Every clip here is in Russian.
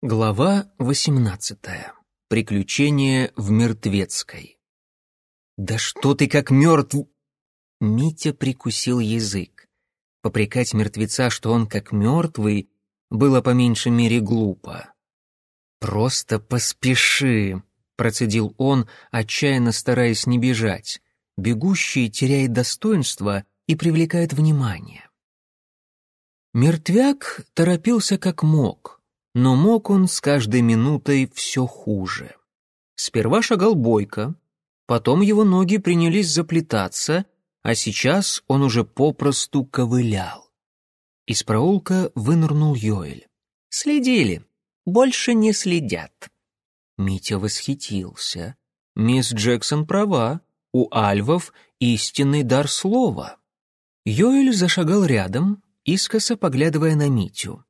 Глава 18. Приключения в Мертвецкой. «Да что ты как мертв...» Митя прикусил язык. Попрекать мертвеца, что он как мертвый, было по меньшей мере глупо. «Просто поспеши», — процедил он, отчаянно стараясь не бежать. Бегущий теряет достоинство и привлекает внимание. Мертвяк торопился как мог — но мог он с каждой минутой все хуже. Сперва шагал бойко, потом его ноги принялись заплетаться, а сейчас он уже попросту ковылял. Из проулка вынырнул Йоэль. «Следили. Больше не следят». Митя восхитился. Мисс Джексон права. У альвов истинный дар слова. Йоэль зашагал рядом, искоса поглядывая на Митю.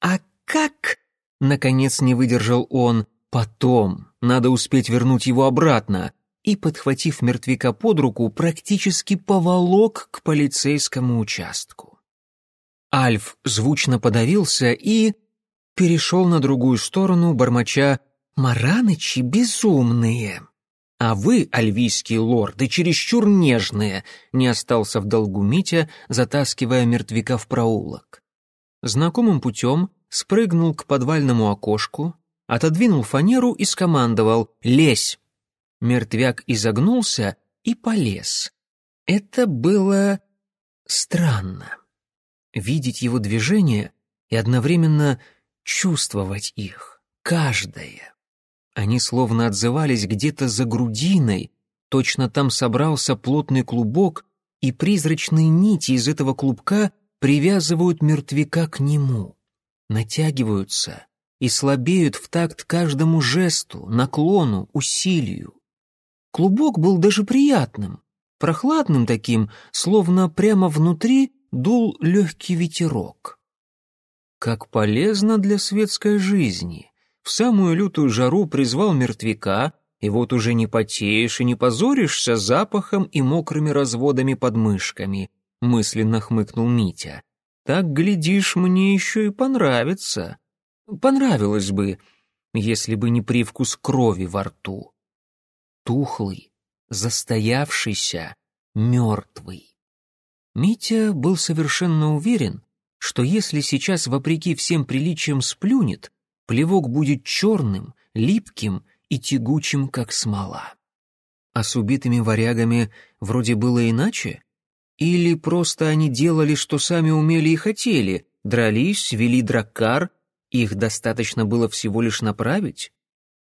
«А как?» — наконец не выдержал он. «Потом. Надо успеть вернуть его обратно». И, подхватив мертвяка под руку, практически поволок к полицейскому участку. Альф звучно подавился и перешел на другую сторону, бормоча «Маранычи безумные!» «А вы, альвийские лорды, чересчур нежные!» не остался в долгу Митя, затаскивая мертвяка в проулок. Знакомым путем спрыгнул к подвальному окошку, отодвинул фанеру и скомандовал «Лезь!». Мертвяк изогнулся и полез. Это было странно. Видеть его движения и одновременно чувствовать их, каждое. Они словно отзывались где-то за грудиной, точно там собрался плотный клубок, и призрачные нити из этого клубка привязывают мертвяка к нему натягиваются и слабеют в такт каждому жесту, наклону, усилию. Клубок был даже приятным, прохладным таким, словно прямо внутри дул легкий ветерок. Как полезно для светской жизни. В самую лютую жару призвал мертвяка, и вот уже не потеешь и не позоришься запахом и мокрыми разводами под мышками, мысленно хмыкнул Митя. Так, глядишь, мне еще и понравится. Понравилось бы, если бы не привкус крови во рту. Тухлый, застоявшийся, мертвый. Митя был совершенно уверен, что если сейчас, вопреки всем приличиям, сплюнет, плевок будет черным, липким и тягучим, как смола. А с убитыми варягами вроде было иначе? Или просто они делали, что сами умели и хотели, дрались, вели драккар, их достаточно было всего лишь направить?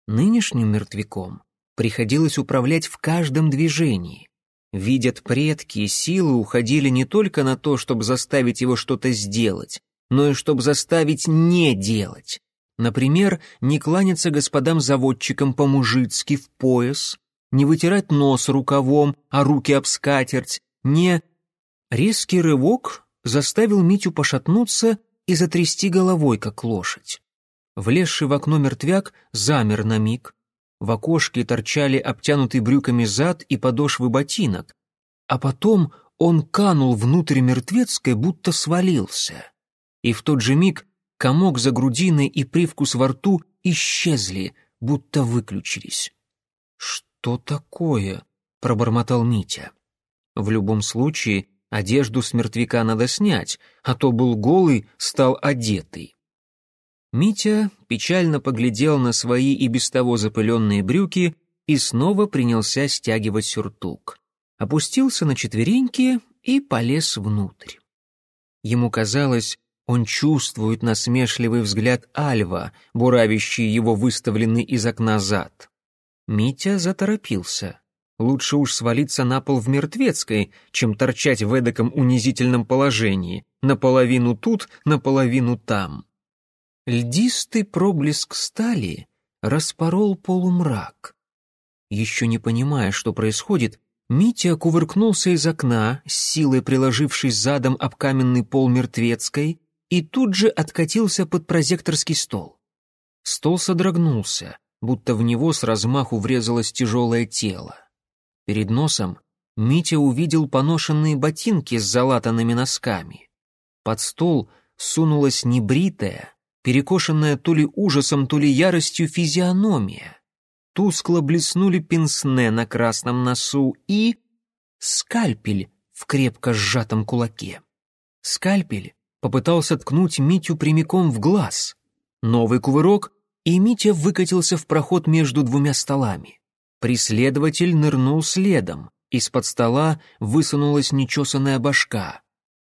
Нынешним мертвяком приходилось управлять в каждом движении. Видят предки, силы уходили не только на то, чтобы заставить его что-то сделать, но и чтобы заставить не делать. Например, не кланяться господам-заводчикам по-мужицки в пояс, не вытирать нос рукавом, а руки об скатерть, не Резкий рывок заставил Митю пошатнуться и затрясти головой, как лошадь. Влезший в окно мертвяк замер на миг. В окошке торчали обтянутый брюками зад и подошвы ботинок. А потом он канул внутрь мертвецкой, будто свалился. И в тот же миг комок за грудиной и привкус во рту исчезли, будто выключились. «Что такое?» — пробормотал Митя. В любом случае, Одежду с мертвяка надо снять, а то был голый, стал одетый. Митя печально поглядел на свои и без того запыленные брюки и снова принялся стягивать сюртук. Опустился на четвереньки и полез внутрь. Ему казалось, он чувствует насмешливый взгляд Альва, буравящий его выставленный из окна зад. Митя заторопился. Лучше уж свалиться на пол в мертвецкой, чем торчать в эдаком унизительном положении, наполовину тут, наполовину там. Льдистый проблеск стали распорол полумрак. Еще не понимая, что происходит, Митя кувыркнулся из окна, с силой приложившись задом об каменный пол мертвецкой, и тут же откатился под прозекторский стол. Стол содрогнулся, будто в него с размаху врезалось тяжелое тело. Перед носом Митя увидел поношенные ботинки с залатанными носками. Под стол сунулась небритая, перекошенная то ли ужасом, то ли яростью физиономия. Тускло блеснули пенсне на красном носу и... скальпель в крепко сжатом кулаке. Скальпель попытался ткнуть Митю прямиком в глаз. Новый кувырок, и Митя выкатился в проход между двумя столами. Преследователь нырнул следом. Из-под стола высунулась нечесанная башка.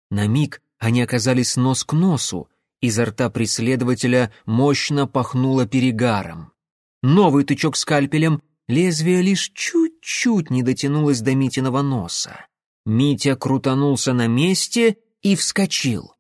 На миг они оказались нос к носу, изо рта преследователя мощно пахнуло перегаром. Новый тычок скальпелем, лезвие лишь чуть-чуть не дотянулось до Митиного носа. Митя крутанулся на месте и вскочил.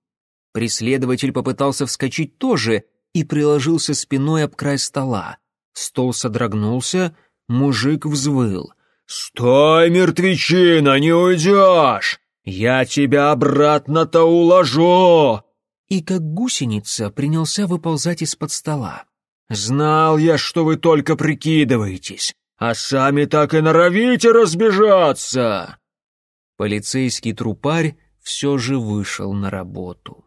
Преследователь попытался вскочить тоже и приложился спиной об край стола. Стол содрогнулся, мужик взвыл. «Стой, мертвечина, не уйдешь! Я тебя обратно-то уложу!» И как гусеница принялся выползать из-под стола. «Знал я, что вы только прикидываетесь, а сами так и норовите разбежаться!» Полицейский трупарь все же вышел на работу.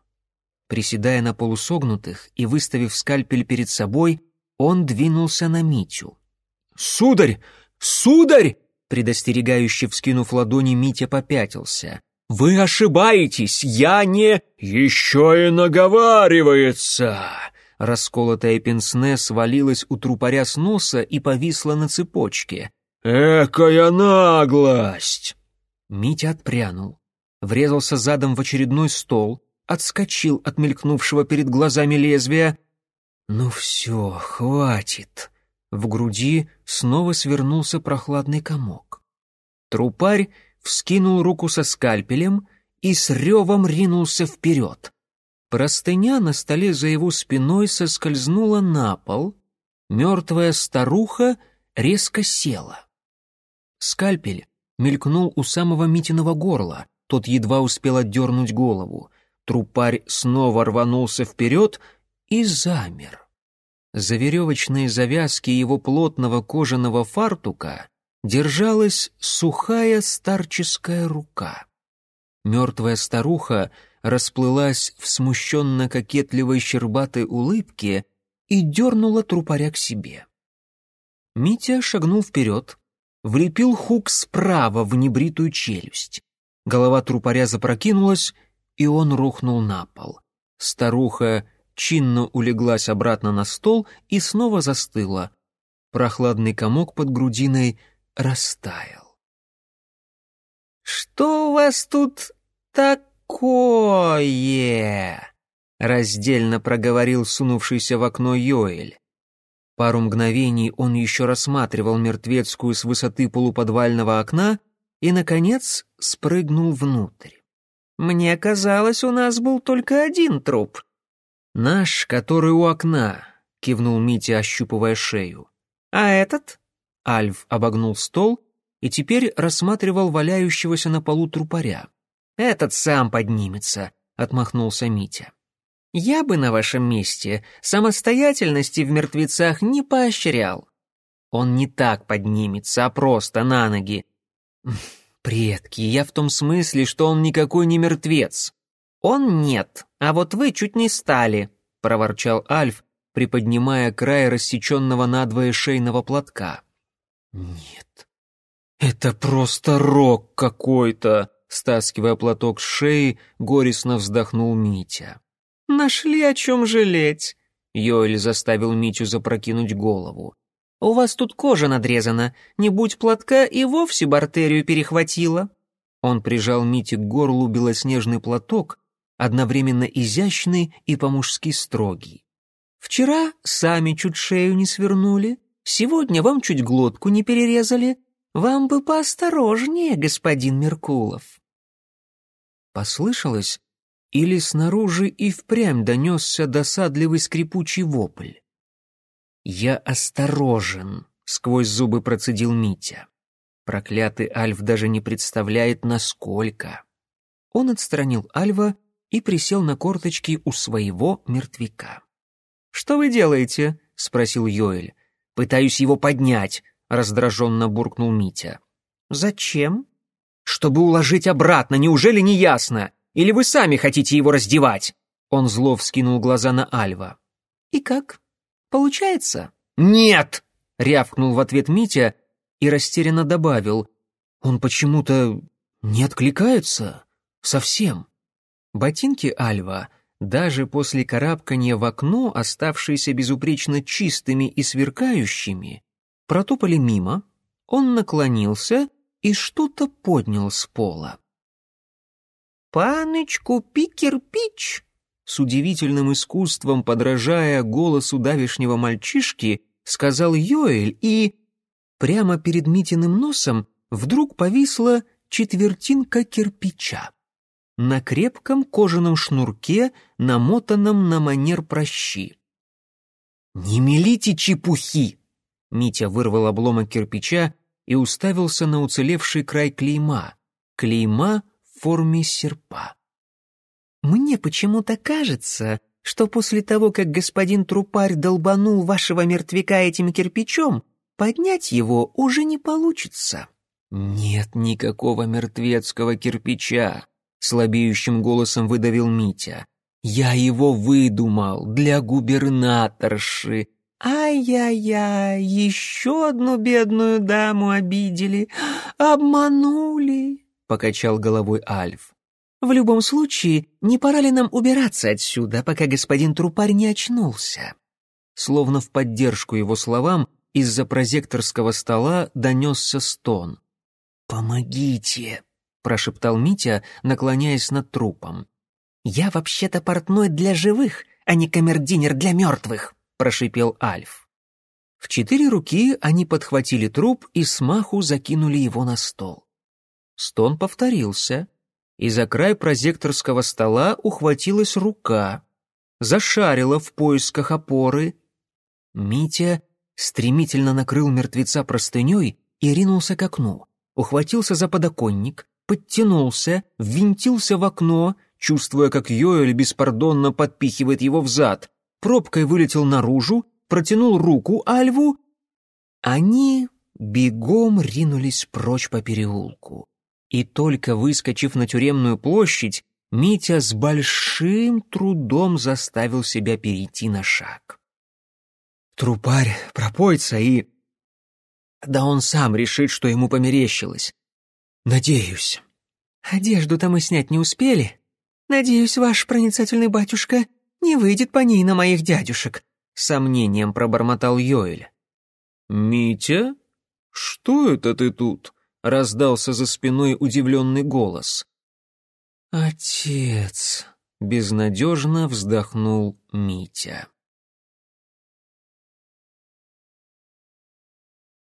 Приседая на полусогнутых и выставив скальпель перед собой, он двинулся на Митю. «Сударь! Сударь!» Предостерегающе вскинув ладони, Митя попятился. «Вы ошибаетесь! Я не...» «Еще и наговаривается!» Расколотая пенсне свалилась у трупаря с носа и повисла на цепочке. «Экая наглость!» Митя отпрянул, врезался задом в очередной стол, отскочил от мелькнувшего перед глазами лезвия. «Ну все, хватит!» В груди снова свернулся прохладный комок. Трупарь вскинул руку со скальпелем и с ревом ринулся вперед. Простыня на столе за его спиной соскользнула на пол, мертвая старуха резко села. Скальпель мелькнул у самого Митиного горла, тот едва успел отдернуть голову. Трупарь снова рванулся вперед и замер. За веревочные завязки его плотного кожаного фартука держалась сухая старческая рука. Мертвая старуха расплылась в смущенно-кокетливой щербатой улыбке и дернула трупаря к себе. Митя шагнул вперед, влепил хук справа в небритую челюсть. Голова трупаря запрокинулась, и он рухнул на пол. Старуха чинно улеглась обратно на стол и снова застыла. Прохладный комок под грудиной растаял. «Что у вас тут такое?» — раздельно проговорил сунувшийся в окно Йоэль. Пару мгновений он еще рассматривал мертвецкую с высоты полуподвального окна и, наконец, спрыгнул внутрь. «Мне казалось, у нас был только один труп». «Наш, который у окна», — кивнул Митя, ощупывая шею. «А этот?» Альв обогнул стол и теперь рассматривал валяющегося на полу трупаря. «Этот сам поднимется», — отмахнулся Митя. «Я бы на вашем месте самостоятельности в мертвецах не поощрял. Он не так поднимется, а просто на ноги. Предки, я в том смысле, что он никакой не мертвец. Он нет, а вот вы чуть не стали», — проворчал Альф, приподнимая край рассеченного надвое шейного платка. «Нет, это просто рок какой-то!» Стаскивая платок с шеи, горестно вздохнул Митя. «Нашли о чем жалеть!» Йоэль заставил Митю запрокинуть голову. «У вас тут кожа надрезана, не будь платка и вовсе бартерию перехватила». Он прижал Мите к горлу белоснежный платок, одновременно изящный и по-мужски строгий. «Вчера сами чуть шею не свернули, Сегодня вам чуть глотку не перерезали. Вам бы поосторожнее, господин Меркулов». Послышалось, или снаружи и впрямь донесся досадливый скрипучий вопль. «Я осторожен», — сквозь зубы процедил Митя. Проклятый Альф даже не представляет, насколько. Он отстранил Альва и присел на корточки у своего мертвяка. «Что вы делаете?» — спросил Йоэль. «Пытаюсь его поднять», — раздраженно буркнул Митя. «Зачем?» «Чтобы уложить обратно, неужели не ясно? Или вы сами хотите его раздевать?» Он зло вскинул глаза на Альва. И как? Получается?» «Нет!» — рявкнул в ответ Митя и растерянно добавил. «Он почему-то не откликается. Совсем». Ботинки Альва, даже после карабкания в окно, оставшиеся безупречно чистыми и сверкающими, протопали мимо, он наклонился и что-то поднял с пола. «Паныч, купи кирпич!» С удивительным искусством, подражая голосу давишнего мальчишки, сказал Йоэль, и прямо перед Митиным носом вдруг повисла четвертинка кирпича. На крепком кожаном шнурке, намотанном на манер прощи. «Не мелите чепухи!» Митя вырвал обломок кирпича и уставился на уцелевший край клейма. Клейма в форме серпа. «Мне почему-то кажется, что после того, как господин Трупарь долбанул вашего мертвяка этим кирпичом, поднять его уже не получится». «Нет никакого мертвецкого кирпича», — слабеющим голосом выдавил Митя. «Я его выдумал для губернаторши». «Ай-яй-яй, еще одну бедную даму обидели, обманули», — покачал головой Альф. В любом случае, не пора ли нам убираться отсюда, пока господин Трупарь не очнулся?» Словно в поддержку его словам, из-за прозекторского стола донесся стон. «Помогите!» — прошептал Митя, наклоняясь над трупом. «Я вообще-то портной для живых, а не камердинер для мертвых!» — прошипел Альф. В четыре руки они подхватили труп и смаху закинули его на стол. Стон повторился — и за край прозекторского стола ухватилась рука, зашарила в поисках опоры. Митя стремительно накрыл мертвеца простыней и ринулся к окну, ухватился за подоконник, подтянулся, ввинтился в окно, чувствуя, как Йоэль беспардонно подпихивает его взад, пробкой вылетел наружу, протянул руку Альву. Они бегом ринулись прочь по переулку. И только выскочив на тюремную площадь, Митя с большим трудом заставил себя перейти на шаг. Трупарь пропоится и... Да он сам решит, что ему померещилось. Надеюсь. Одежду-то мы снять не успели. Надеюсь, ваш проницательный батюшка не выйдет по ней на моих дядюшек, сомнением пробормотал Йоэль. Митя, что это ты тут? раздался за спиной удивленный голос. «Отец!» — безнадежно вздохнул Митя.